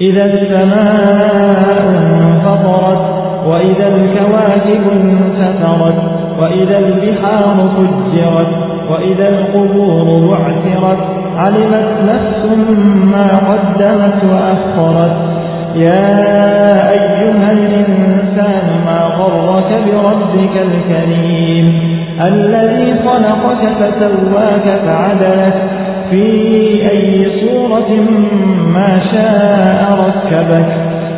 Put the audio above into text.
إذا السماء انفطرت وإذا الكواكب انتثرت وإذا البحار فجرت وإذا القبور بعثرت علمت نفس ما قدمت وأخرت. يا أيها الإنسان ما غرك بربك الكريم؟ الذي خلقك فسواك فعدلك. في أي صورة ما شاء